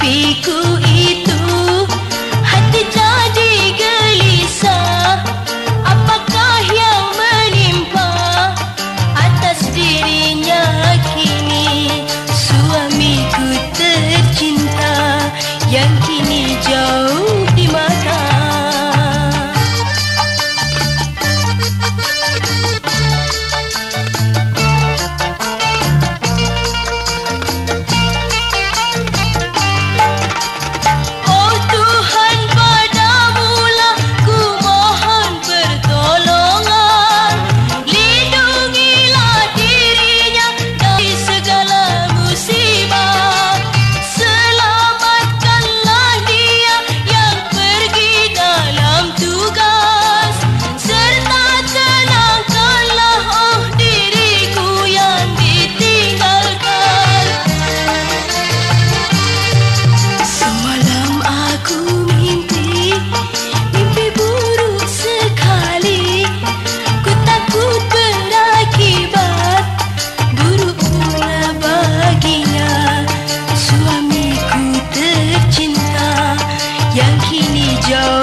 Peek-o-ee Joe.